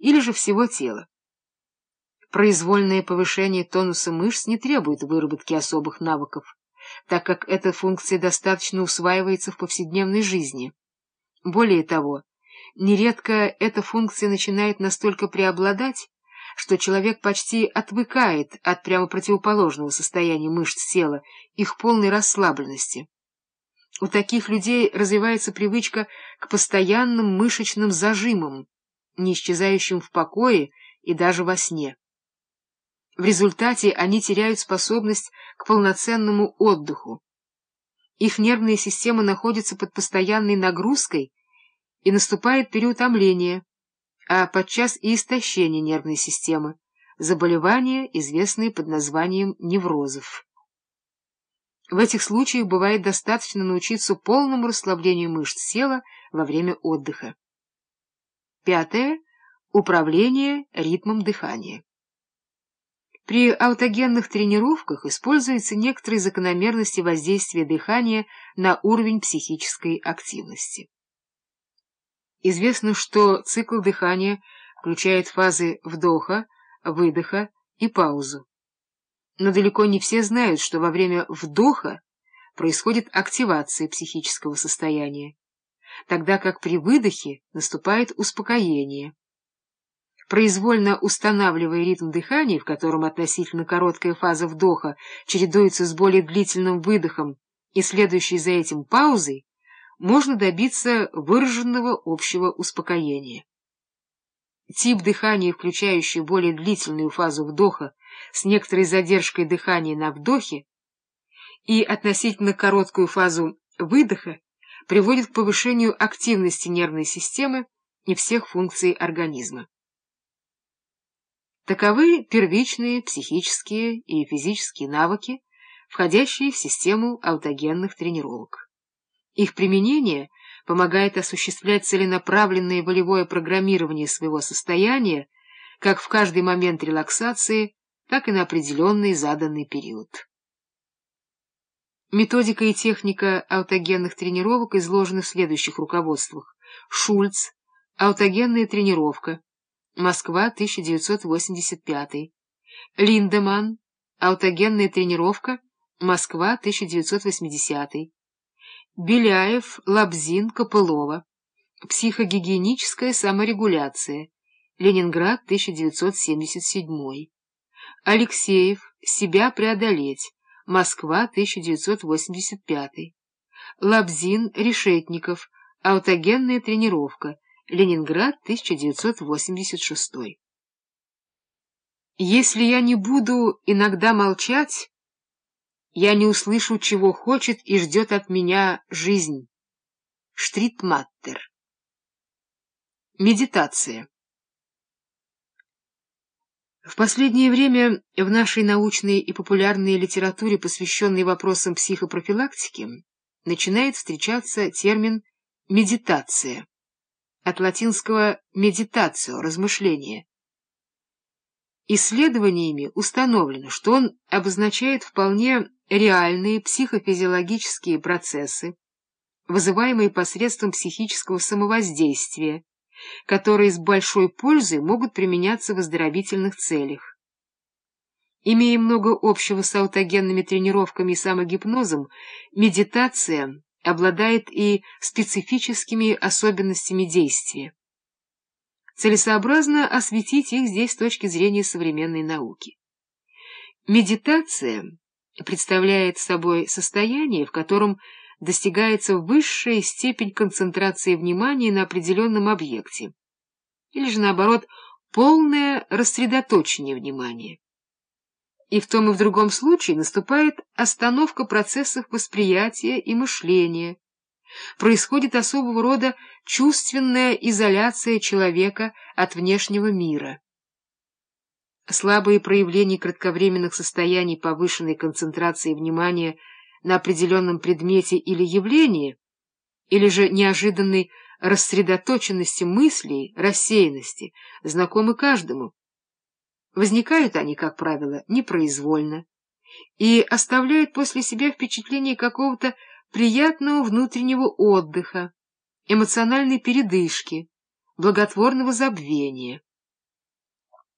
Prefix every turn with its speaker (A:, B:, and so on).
A: или же всего тела. Произвольное повышение тонуса мышц не требует выработки особых навыков, так как эта функция достаточно усваивается в повседневной жизни. Более того, нередко эта функция начинает настолько преобладать, что человек почти отвыкает от прямо противоположного состояния мышц тела, их полной расслабленности. У таких людей развивается привычка к постоянным мышечным зажимам, не исчезающим в покое и даже во сне. В результате они теряют способность к полноценному отдыху. Их нервная система находится под постоянной нагрузкой, и наступает переутомление, а подчас и истощение нервной системы, заболевания, известные под названием неврозов. В этих случаях бывает достаточно научиться полному расслаблению мышц тела во время отдыха. Пятое. Управление ритмом дыхания. При аутогенных тренировках используются некоторые закономерности воздействия дыхания на уровень психической активности. Известно, что цикл дыхания включает фазы вдоха, выдоха и паузу. Но далеко не все знают, что во время вдоха происходит активация психического состояния, тогда как при выдохе наступает успокоение. Произвольно устанавливая ритм дыхания, в котором относительно короткая фаза вдоха чередуется с более длительным выдохом и следующей за этим паузой, можно добиться выраженного общего успокоения. Тип дыхания, включающий более длительную фазу вдоха с некоторой задержкой дыхания на вдохе и относительно короткую фазу выдоха, приводит к повышению активности нервной системы и всех функций организма. Таковы первичные психические и физические навыки, входящие в систему аутогенных тренировок. Их применение помогает осуществлять целенаправленное волевое программирование своего состояния как в каждый момент релаксации, так и на определенный заданный период. Методика и техника аутогенных тренировок изложены в следующих руководствах. Шульц. Аутогенная тренировка. Москва, 1985. Линдеман. Аутогенная тренировка. Москва, 1980. Беляев, Лабзин, Копылова. Психогигиеническая саморегуляция. Ленинград, 1977. Алексеев, Себя преодолеть. Москва, 1985. Лабзин, Решетников, Аутогенная тренировка. Ленинград, 1986. Если я не буду иногда молчать, я не услышу, чего хочет и ждет от меня жизнь. Штритматтер. Медитация. В последнее время в нашей научной и популярной литературе, посвященной вопросам психопрофилактики, начинает встречаться термин «медитация», от латинского «медитацио» — «размышление». Исследованиями установлено, что он обозначает вполне реальные психофизиологические процессы, вызываемые посредством психического самовоздействия, которые с большой пользой могут применяться в оздоровительных целях. Имея много общего с аутогенными тренировками и самогипнозом, медитация обладает и специфическими особенностями действия. Целесообразно осветить их здесь с точки зрения современной науки. Медитация представляет собой состояние, в котором достигается высшая степень концентрации внимания на определенном объекте, или же, наоборот, полное рассредоточение внимания. И в том и в другом случае наступает остановка процессов восприятия и мышления, происходит особого рода чувственная изоляция человека от внешнего мира. Слабые проявления кратковременных состояний повышенной концентрации внимания на определенном предмете или явлении, или же неожиданной рассредоточенности мыслей, рассеянности, знакомы каждому. Возникают они, как правило, непроизвольно и оставляют после себя впечатление какого-то приятного внутреннего отдыха, эмоциональной передышки, благотворного забвения.